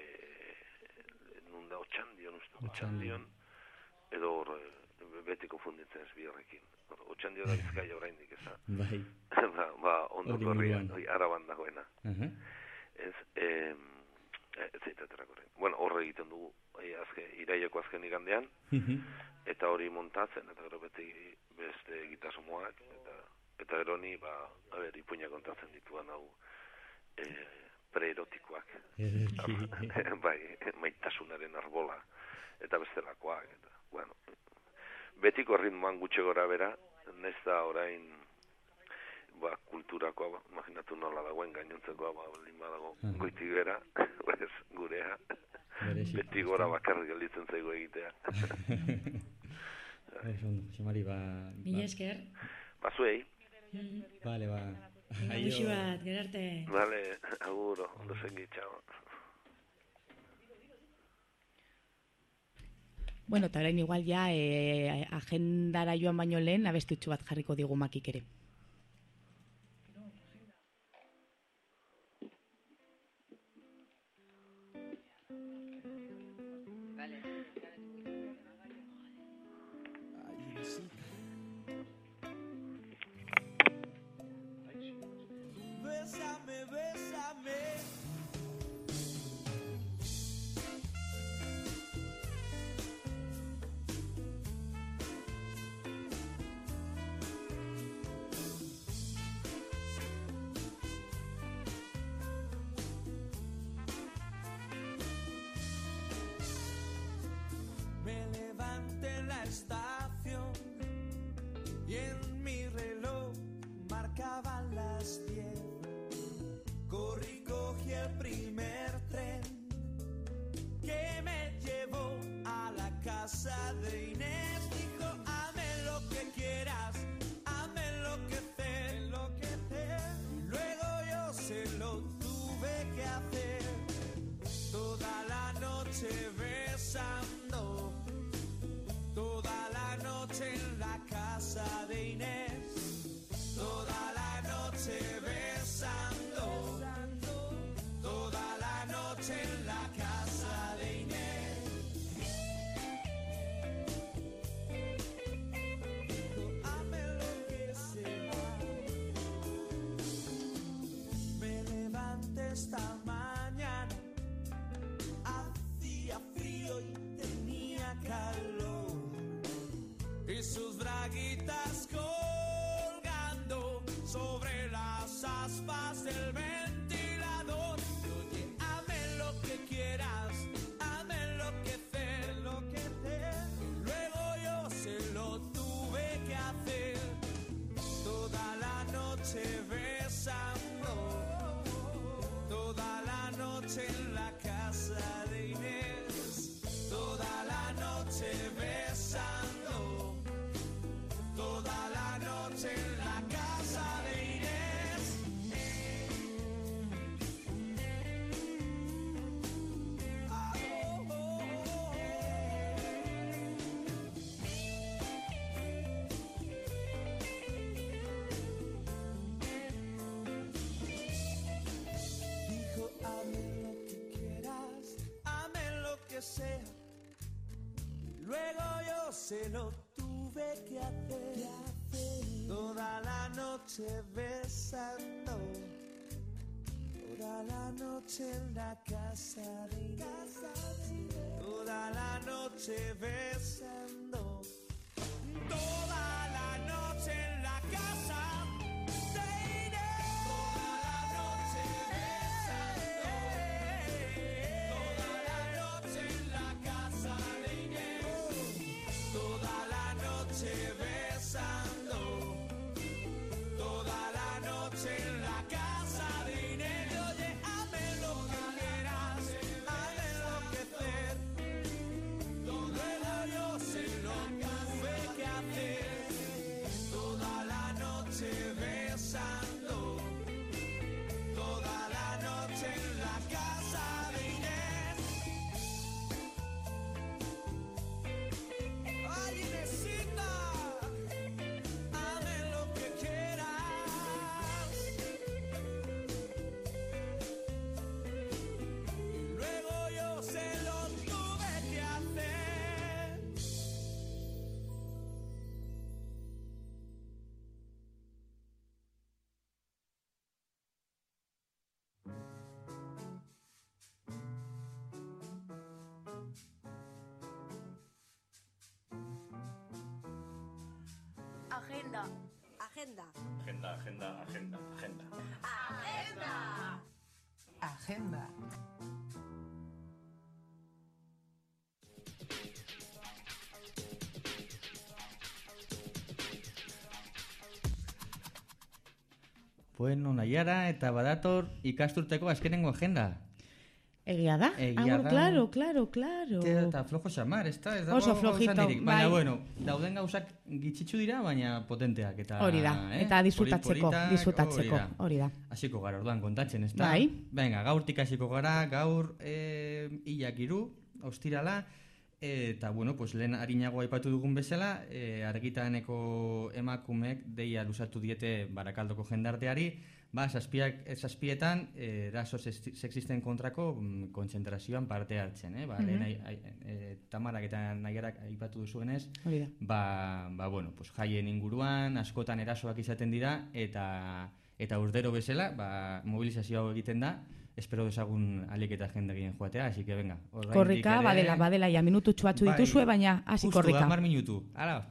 nun da, otxandion, uste, otxandion, edo hor, e, beti konfunditzen ez biharrekin. Hor, Otxandio da [LAUGHS] bizkaia oraindik, ez da? Bai. [LAUGHS] ba, ba, ondo korrian, araban dagoena. Aha. Ez, em, eh, ez zaitaterako orain. Bueno, horre egiten dugu, eh, azken, iraiako azken igandean, Mhm. eta hori montatzen, eta gero beti beste egitasmoak, eta, eta gero ni, ba, a ber, ipuina kontatzen dituan hau, e, preerotikoak. [LAUGHS] Bai, maitasunaren arbola, eta bestelakoak, eta, bueno, betiko ritmoan gutxe gora bera, nez da orain, ba, kulturakoa, ba, imaginatu nola dagoen gainontzekoa, ba, baldin badago, Aha. goiti bera, pues, [LAUGHS] gurea, Berezi. beti gora bakarrik gelditzen zaigu egitea. Oso [LAUGHS] ondo, Jose Mari, ba... Mila ba- esker. Bazuei, Vale, ba... aio. Muxu bat, gerarte. Vale, aguro, ondo zengi, txao. Bueno, eta orain igual ja e, agendara joan baino lehen abestutxu bat jarriko digu makik ere. Bésame, bésame. está. Se lo tuve que hacer. Toda la noche besando, toda la noche en la casa de toda la noche besando, Agenda. Agenda, agenda, agenda, agenda. Agenda. Agenda. Bueno, Naiara eta badator ikasturteko azkenengo agenda. Egia da? Egia ah, da. claro, claro, claro. Eta flojo xamar, ez da? Ez dago Oso flojito. Baina, bai. bueno, dauden gauzak gitxitzu dira, baina potenteak. Eta, Hori da, eh? eta disfrutatzeko, disfrutatzeko, hori da. hori da. Hasiko gara orduan kontatzen, ez da? Bai. Venga, gaurtik hasiko gara, gaur eh, hilak iru, ostirala, eta, bueno, pues lehen harinago aipatu dugun bezala, eh, argitaneko emakumek deia lusatu diete barakaldoko jendarteari, ba, zazpiak, eh, zazpietan, eh, eraso sexi- sexisten kontrako mm, kontzentrazioan parte hartzen, eh? Ba, Mhm. lehen ai- ai- eh, tamarak eta nahiarak aipatu duzuenez, ba, ba, bueno, pues jaien inguruan, askotan erasoak izaten dira, eta eta urdero bezala, ba, mobilizazio hau egiten da, espero dezagun alik eta jende gehien joatea, así que venga. Korrika, ere- badela, badela, ja minutu txuatzu Bai, dituzue, baina hasi justu, korrika. hamar minutu, ala.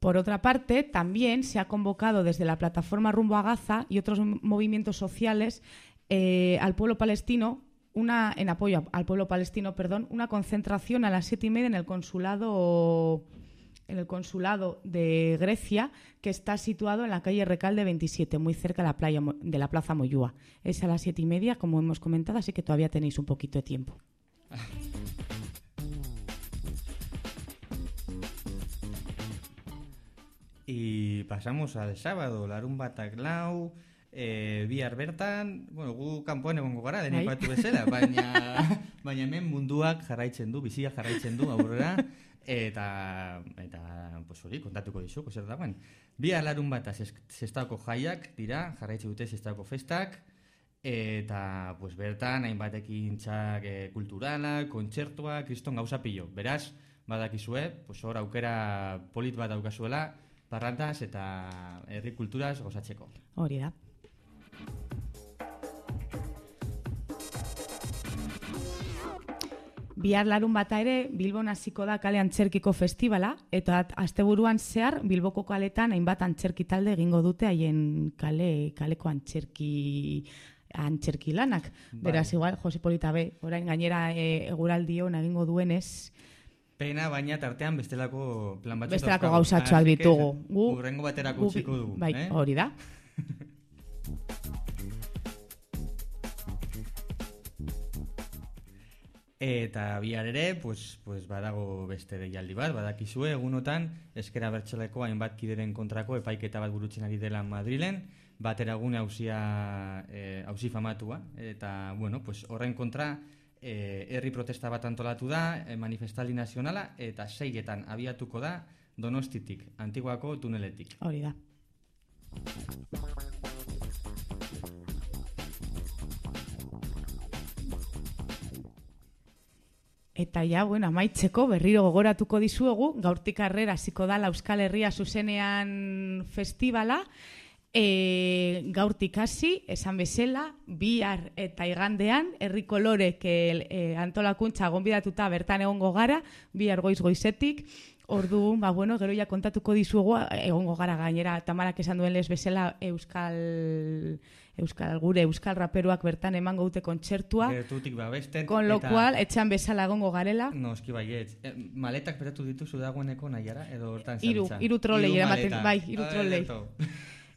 Por otra parte, también se ha convocado desde la plataforma Rumbo a Gaza y otros movimientos sociales eh, al pueblo palestino, una, en apoyo al pueblo palestino, perdón, una concentración a las siete y media en el consulado en el consulado de Grecia, que está situado en la calle Recalde 27, muy cerca de la, playa, de la Plaza Moyúa. Es a las siete y media, como hemos comentado, así que todavía tenéis un poquito de tiempo. Y pasamos al sábado, larun batak lau, e, bihar bertan, bueno, gu kanpoan egongo gara, den Bai. aipatu bezala, baina, [LAUGHS] baina hemen munduak jarraitzen du, bizia jarraitzen du aurrera, eta, eta pues hori, kontatuko dizuko zer dagoen. Bihar larun bata zestako jaiak dira, jarraitzen dute zestako festak, eta pues bertan hainbat ekintzak e, kulturalak, kontzertuak, kriston gauza pilo. Beraz, badakizue, pues hor aukera polit bat daukazuela, parrantaz eta herri kulturaz gozatzeko. Hori da. Bihar larun bata ere Bilbon hasiko da kale antzerkiko festivala eta asteburuan zehar Bilboko kaletan hainbat antzerki talde egingo dute haien kale kaleko antzerki antzerki lanak. Bai. Beraz igual Jose Polita be, orain gainera e, eguraldion egingo duenez Pena, baina tartean bestelako plan batzuk bestelako gauzatxoak ditugu. Gu Urrengo baterako gu- utziko dugu. Bai, eh? hori da. [LAUGHS] Eta bihar ere, pues, pues badago beste deialdi bat, badakizue, egunotan, eskera bertxeleko hainbat kideren kontrako epaiketa bat burutzen ari dela Madrilen, batera gune hausia, eh, hausi famatua, eta, bueno, pues horren kontra, eh, herri protesta bat antolatu da, eh, manifestaldi nazionala, eta seietan abiatuko da, donostitik, antiguako tuneletik. Hori da. Eta ja, bueno, amaitzeko berriro gogoratuko dizuegu, gaurtik arrera hasiko da Euskal Herria zuzenean festivala, e, gaurtik hasi, esan bezala, bihar eta igandean, herri kolorek e, antolakuntza gonbidatuta bertan egongo gara, bihar goiz goizetik, Orduan, ba, bueno, gero ja kontatuko dizuegu, egongo gara gainera, tamarak esan duen lez bezala, Euskal, Euskal, gure Euskal raperuak bertan emango dute kontzertua. Gertutik babesten. Con lo cual, etxean bezala egongo garela. Noski baietz. E, maletak beratu dituzu dagoeneko nahiara, edo hortan Hiru, zabiltza? hiru trolei eramaten, bai, hiru Ah, trolei.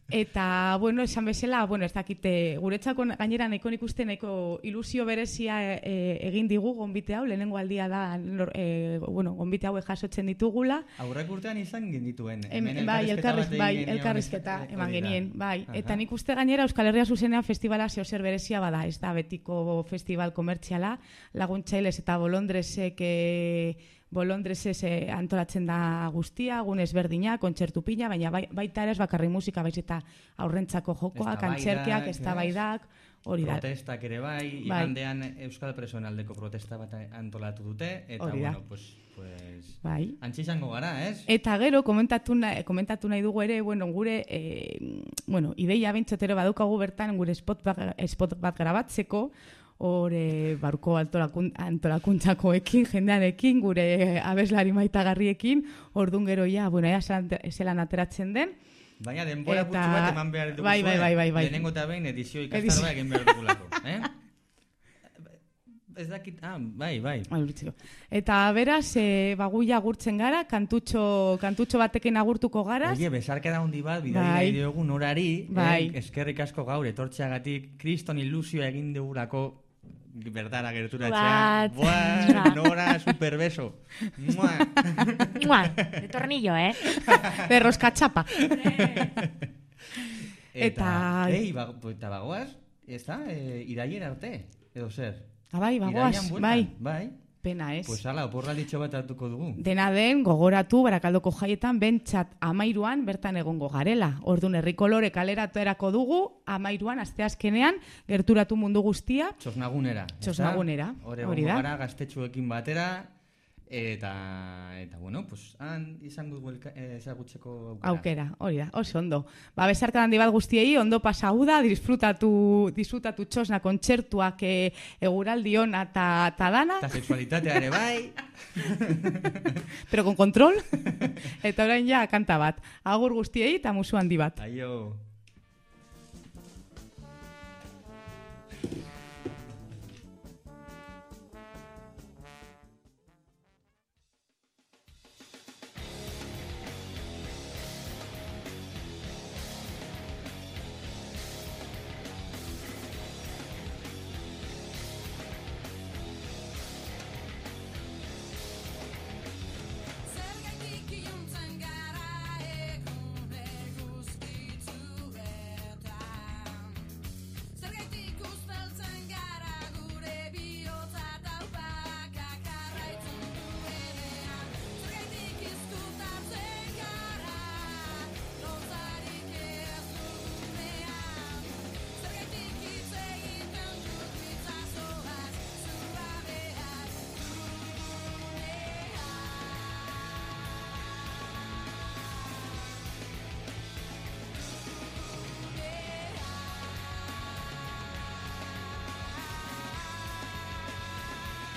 Eta, bueno, esan bezala, bueno, ez dakite, guretzako gainera nahiko nik uste nahiko ilusio berezia e, egin digu gonbite hau, lehenengo aldia da, nor- e, bueno, gonbite hauek jasotzen ditugula. Aurrek urtean izan genituen. Em, Hemen bai, elkarrizketa bai, elkarrizketa eman genien, bai. Aha. Eta nik uste gainera Euskal Herria zuzenean festivala zeo zer berezia bada, ez da betiko festival komertziala, laguntzailes eta bolondresek e, bolondresez e, antolatzen da guztia, gun ezberdina, kontzertu pina, baina bai, baita ere ez bakarri musika, baiz eta aurrentzako jokoak, antzerkiak, ez? eztabaidak, hori da. Protestak ere bai, Bai. igandean Euskal Presoen aldeko protesta bat antolatu dute, eta Hori da. bueno, pues, pues, Bai. antxe izango gara, ez? Eta gero komentatu nahi, komentatu nahi dugu ere, bueno, gure e, bueno, ideia bintzotero badukagu bertan gure spot bat, spot bat grabatzeko, hor e, barko antolakun, antolakuntzakoekin, jendearekin, gure abeslari maitagarriekin, ordun gero ja, bueno, ja zelan, ateratzen den. Baina denbora Eta- gutxi bat eman behar dugu bai, bai, bai, bai, bai. Lehenengo eta behin edizio ikastaroa egin behar dugulako, eh? Ez dakit, ah, bai, bai. Aurritzeko. Eta beraz, e, baguia agurtzen gara, kantutxo, kantutxo batekin agurtuko gara. Oie, besarka da hundi bat, bidai Bai. diogu norari, Bai. eh, eskerrik asko gaur, etortxeagatik, kriston ilusioa egin dugulako bertara gerturatzea. Bat. Buah, nora, superbeso. Mua. Mua, de tornillo, eh? De roscachapa. Eta, Eta- ei, ba, eta bagoaz, ez da, e, iraiera arte, edo zer. Ah, bai, bagoaz, bai. Bai. Pena ez. Pues ala, oporralditxo bat hartuko dugu. Dena den, gogoratu, barakaldoko jaietan, bentsat amairuan bertan egongo garela. Ordun herrikolore kaleratuerako dugu, amairuan, asteazkenean, gerturatu mundu guztia. Txosnagunera. Txosnagunera, Hor hori da. gara gaztetxuekin batera, eta, eta bueno, pues, han izango dugu eh, ezagutzeko aukera. Aukera, hori da, oso ondo. Ba, besarka handi bat guztiei, ondo pasau da, disfrutatu, disfrutatu txosna kontzertuak e, eguraldi ona eta ta dana, Eta sexualitatea ere bai. [LAUGHS] pero con control. [LAUGHS] eta orain ja, kanta bat. Agur guztiei eta musu handi bat. Aio.